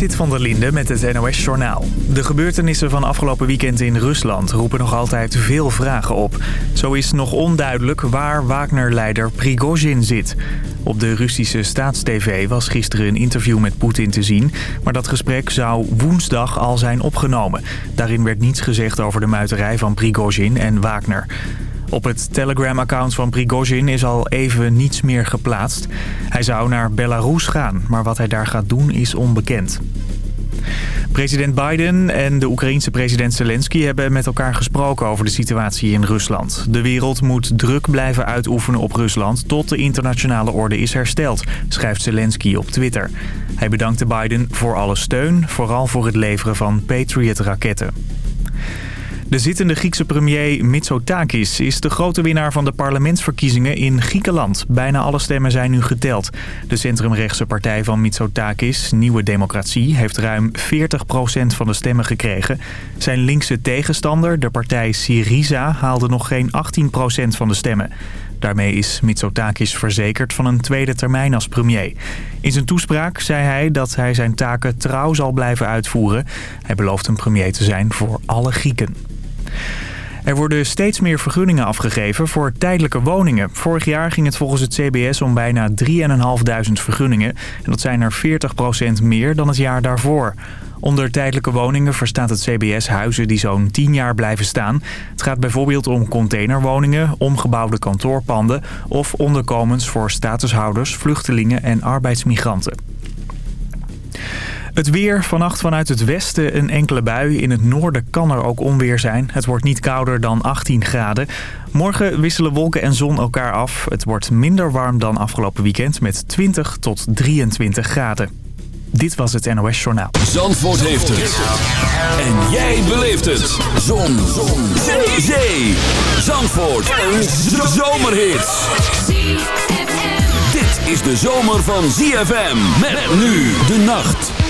Zit van der Linde met het NOS-journaal. De gebeurtenissen van afgelopen weekend in Rusland roepen nog altijd veel vragen op. Zo is nog onduidelijk waar Wagner-leider Prigozhin zit. Op de Russische staatstv was gisteren een interview met Poetin te zien... maar dat gesprek zou woensdag al zijn opgenomen. Daarin werd niets gezegd over de muiterij van Prigozhin en Wagner. Op het Telegram-account van Prigozhin is al even niets meer geplaatst. Hij zou naar Belarus gaan, maar wat hij daar gaat doen is onbekend. President Biden en de Oekraïense president Zelensky hebben met elkaar gesproken over de situatie in Rusland. De wereld moet druk blijven uitoefenen op Rusland tot de internationale orde is hersteld, schrijft Zelensky op Twitter. Hij bedankte Biden voor alle steun, vooral voor het leveren van Patriot-raketten. De zittende Griekse premier Mitsotakis is de grote winnaar van de parlementsverkiezingen in Griekenland. Bijna alle stemmen zijn nu geteld. De centrumrechtse partij van Mitsotakis, Nieuwe Democratie, heeft ruim 40% van de stemmen gekregen. Zijn linkse tegenstander, de partij Syriza, haalde nog geen 18% van de stemmen. Daarmee is Mitsotakis verzekerd van een tweede termijn als premier. In zijn toespraak zei hij dat hij zijn taken trouw zal blijven uitvoeren. Hij belooft een premier te zijn voor alle Grieken. Er worden steeds meer vergunningen afgegeven voor tijdelijke woningen. Vorig jaar ging het volgens het CBS om bijna 3.500 vergunningen. En dat zijn er 40% meer dan het jaar daarvoor. Onder tijdelijke woningen verstaat het CBS huizen die zo'n 10 jaar blijven staan. Het gaat bijvoorbeeld om containerwoningen, omgebouwde kantoorpanden... of onderkomens voor statushouders, vluchtelingen en arbeidsmigranten. Het weer vannacht vanuit het westen een enkele bui. In het noorden kan er ook onweer zijn. Het wordt niet kouder dan 18 graden. Morgen wisselen wolken en zon elkaar af. Het wordt minder warm dan afgelopen weekend met 20 tot 23 graden. Dit was het NOS Journaal. Zandvoort heeft het. En jij beleeft het. Zon. zon. Zee. Zee. Zandvoort. Een zomerhit. Dit is de zomer van ZFM. Met nu de nacht.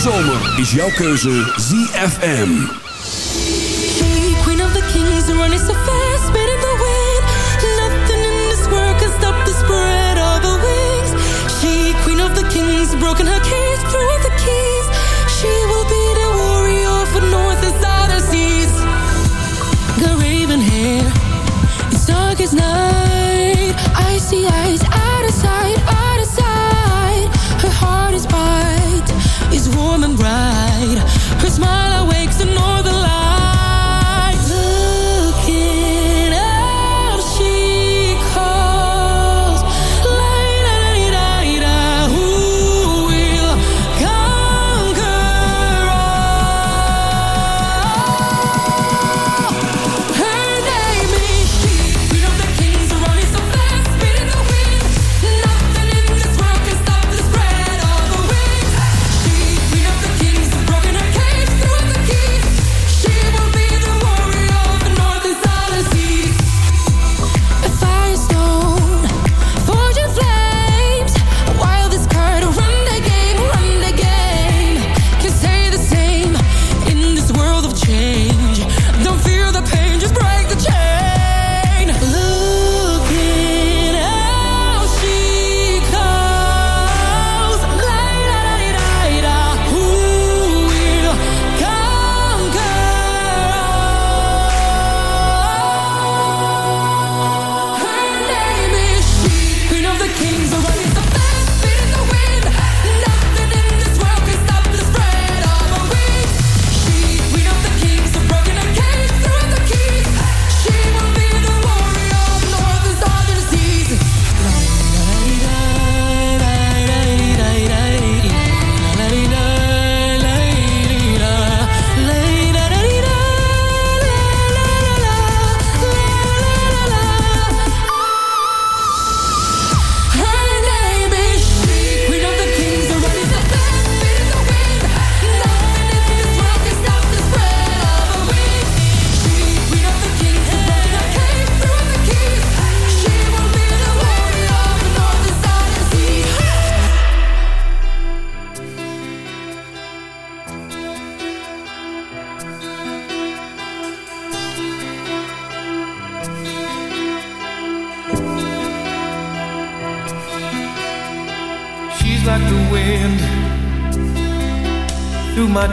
Zomer is jouw keuze ZFM. Hey, queen of the kings, so fast, the wind. Nothing in this world can stop the spread of the wings. She, queen of the kings, broken her cage, threw the keys. She will be the warrior for north and southern seas. Got raven hair, it's dark as night.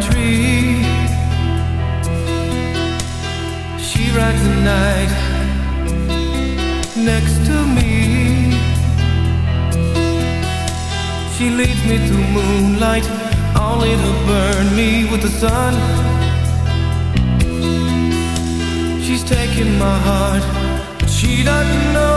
Tree. She rides the night next to me. She leads me through moonlight, only to burn me with the sun. She's taking my heart, but she doesn't know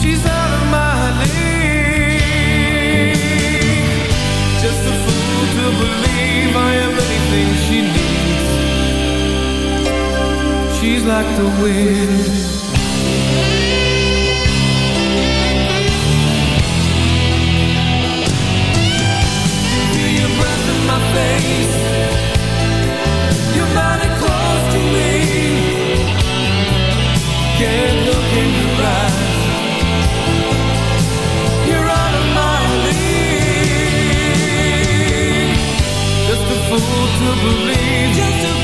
She's out of my. Just a fool to believe I am anything she needs. She's like the wind. Fool to believe. Just to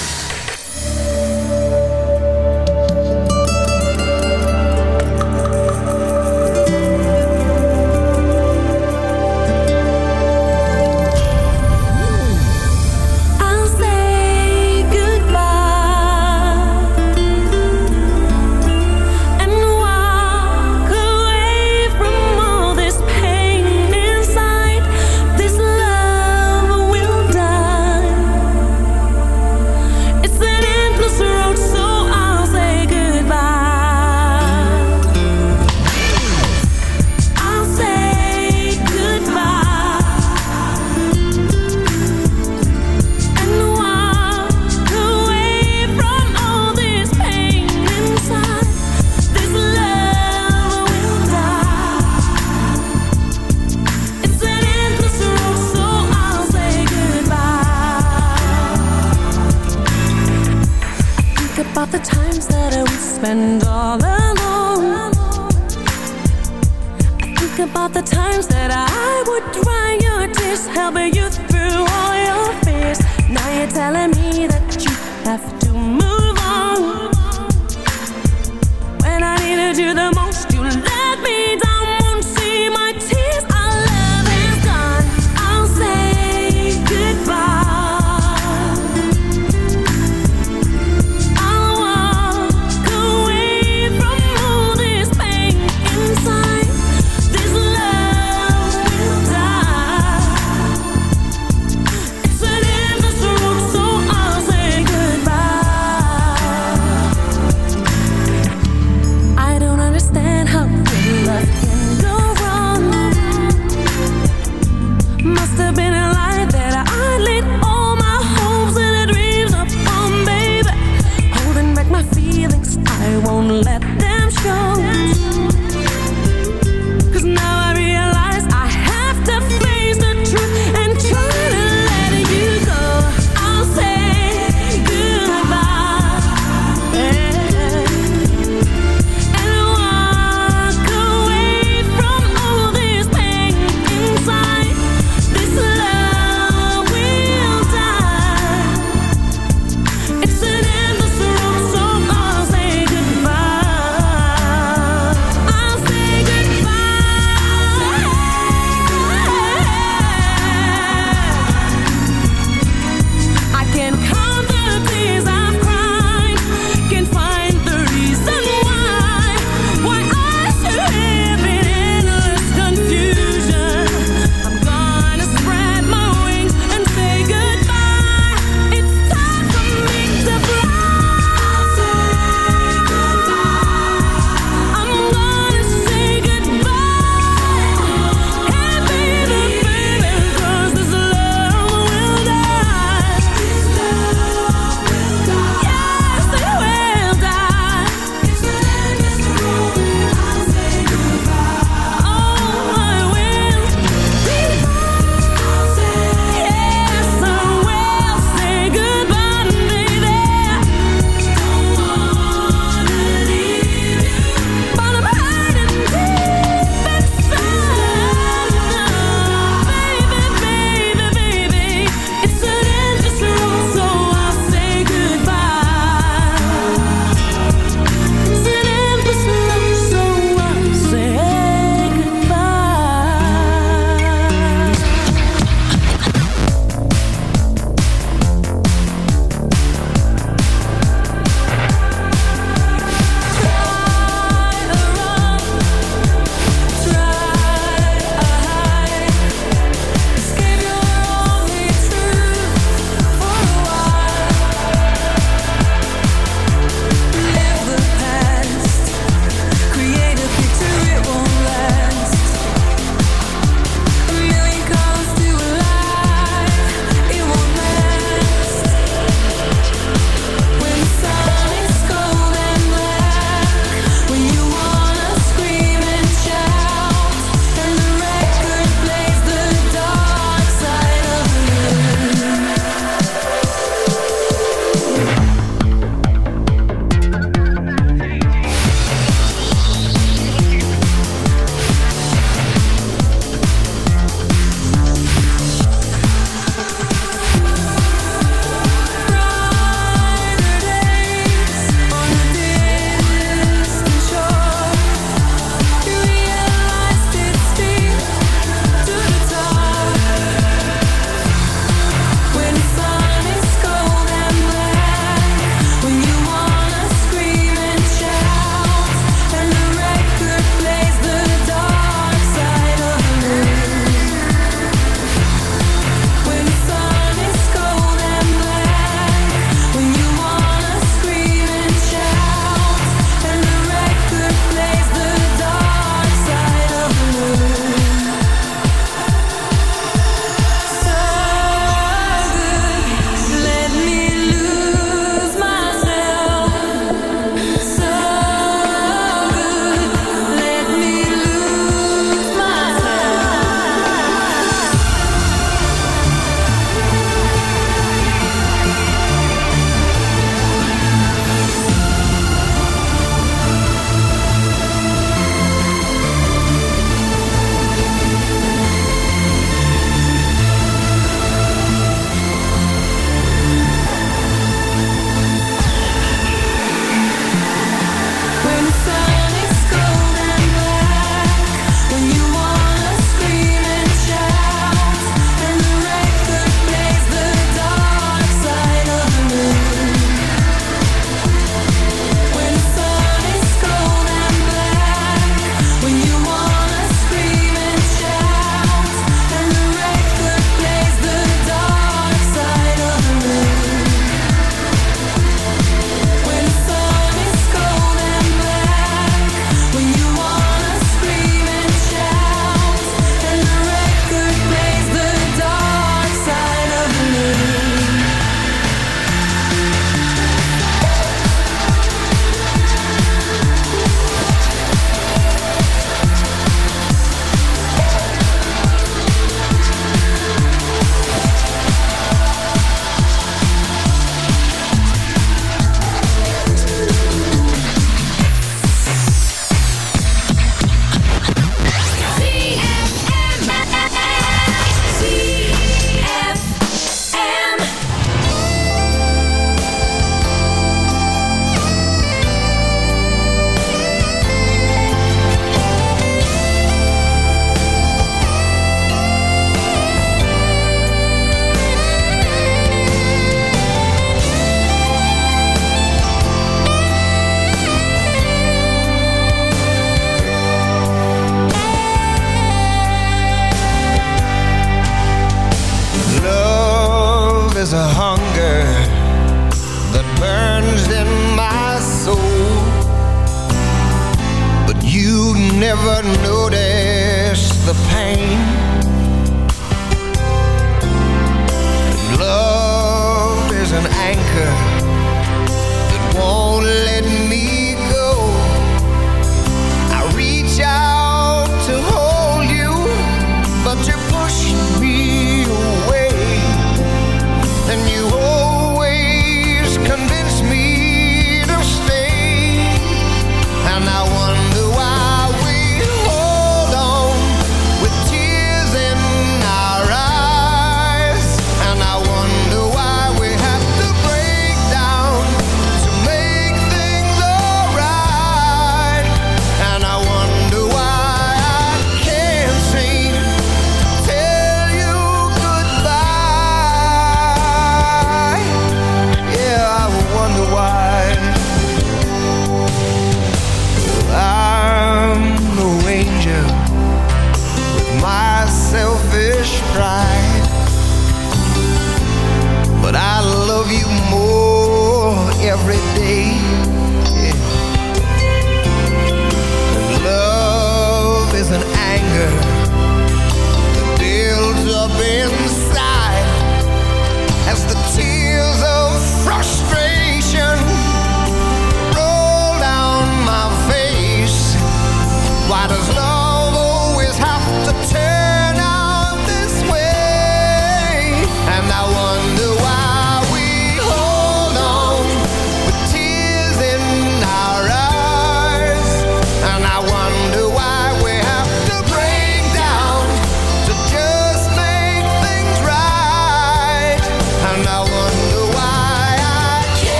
That I would dry your tears, helping you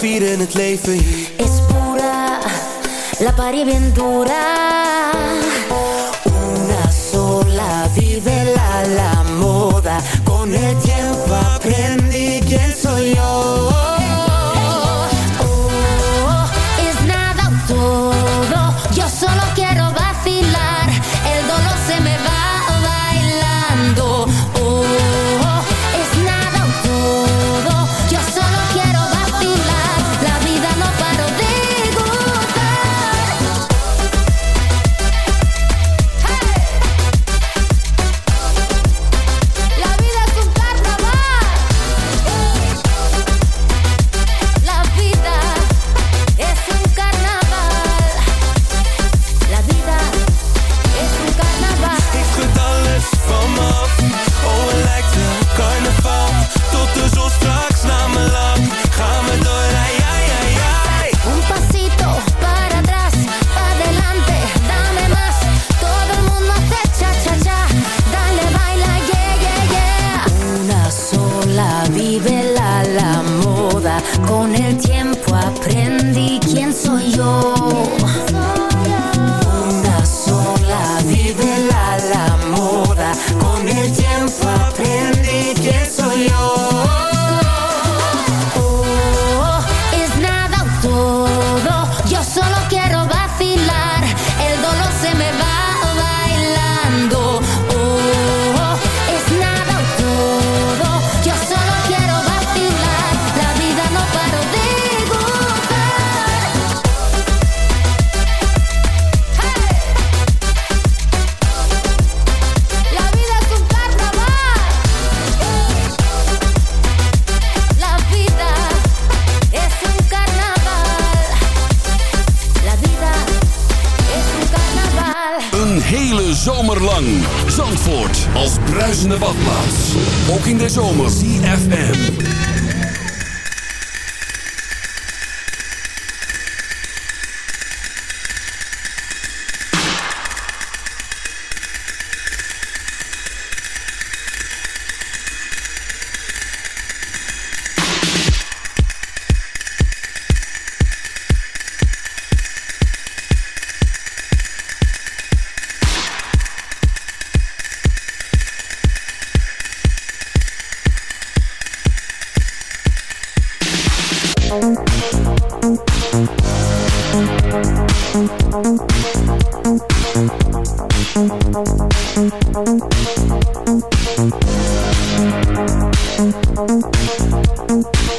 vieren het leven hier. Is pura, la pari bien dura.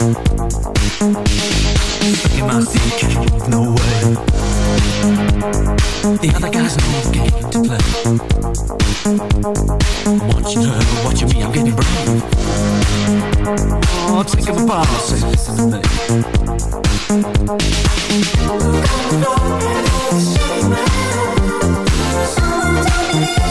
In my no way The other guy's no game to play. I want you to what mean, I'm getting brave. Oh, take a boss, say me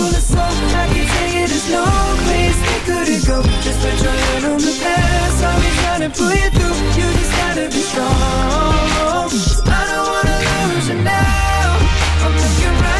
full of soul I can tell you there's no place they couldn't go. Just put your hand on the past. I'll be trying to pull you through. You just gotta be strong. I don't wanna lose you now. I'm looking right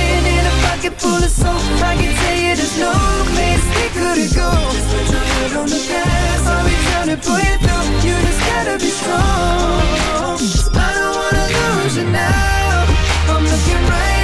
pocket full of soap I can tell you there's no place we couldn't go Just put your head on the gas I'll be trying to pull you through You just gotta be strong I don't wanna lose you now. I'm looking right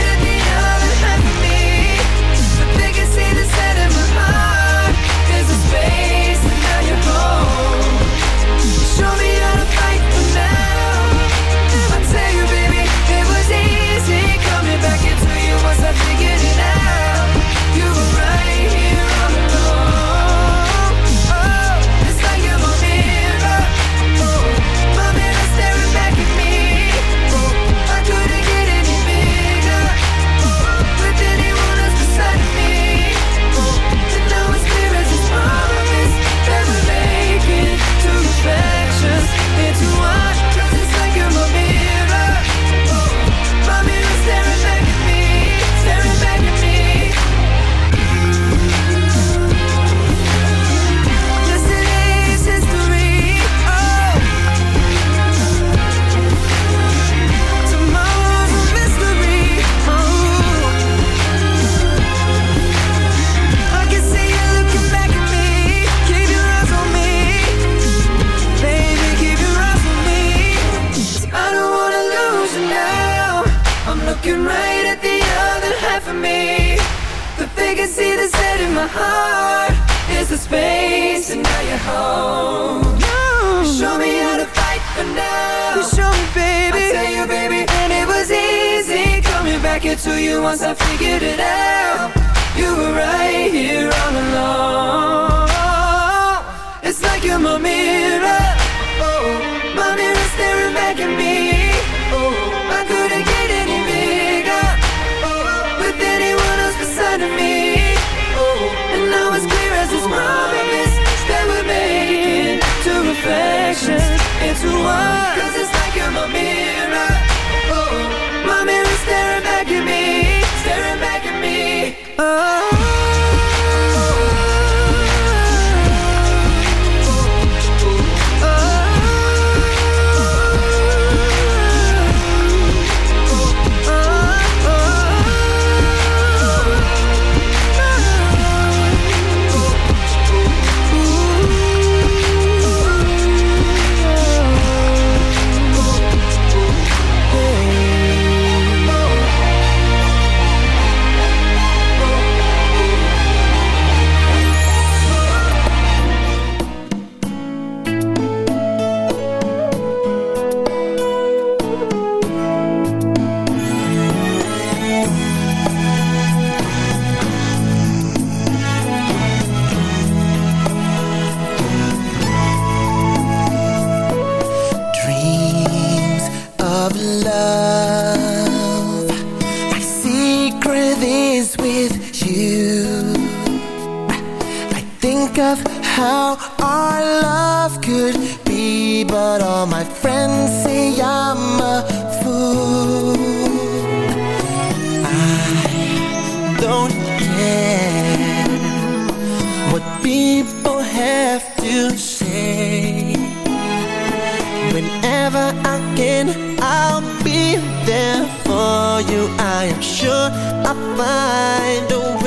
my heart. Is the space, and now you're home. You Show me how to fight for now. You show me, baby. I tell you, baby, and it was easy coming back into you once I figured it out. You were right here all along. It's like you're my mirror. Oh, my mirror staring back at me. Oh, I couldn't get any reflections into one. Cause it's like you're my mirror. Oh, oh. my mirror staring back at me, staring back at me. dreams I find a way.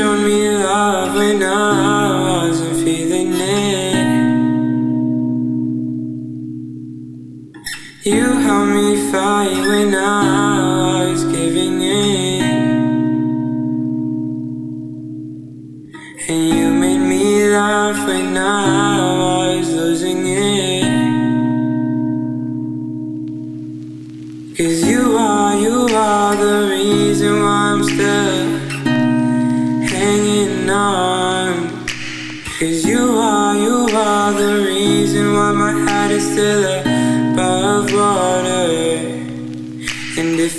show me love when I wasn't feeling it. You helped me fight when I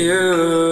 you.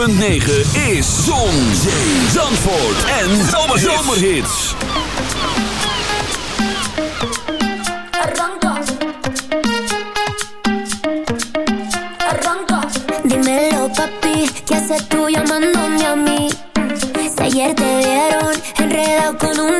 106.9 is Zon, Zee, Zandvoort en Zomerhits. Arranca. Arranca. Dímelo, papi, ¿qué haces tú llamándome a mí? Si ayer te vieron enredado con un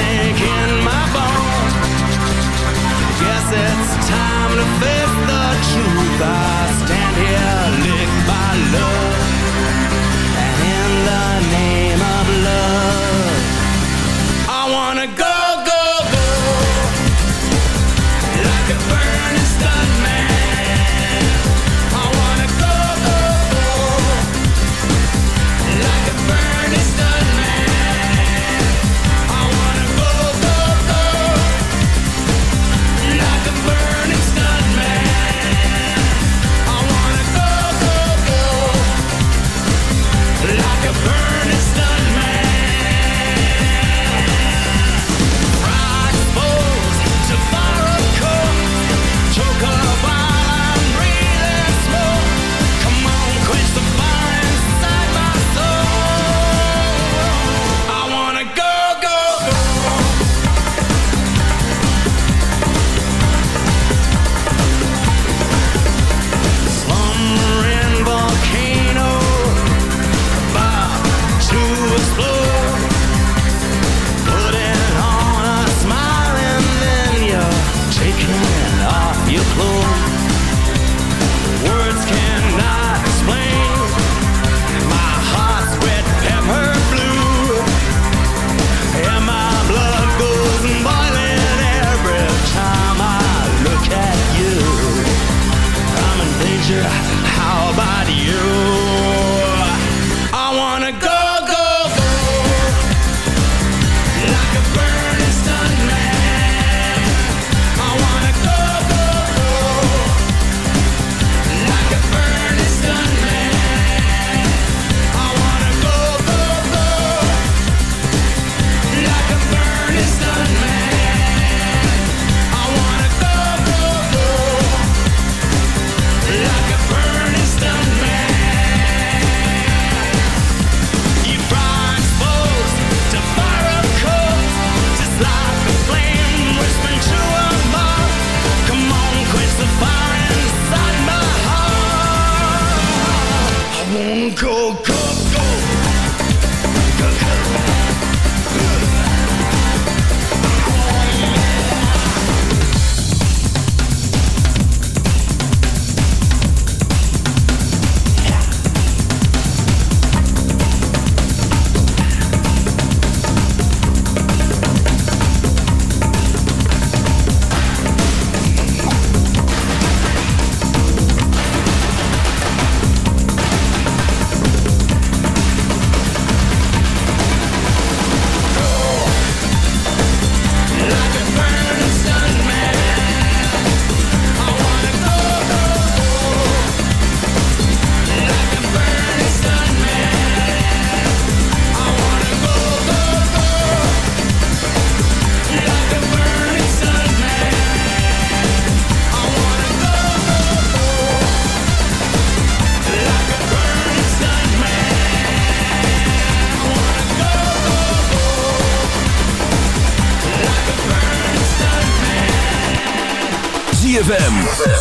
snake in my bones. Guess it's time to face.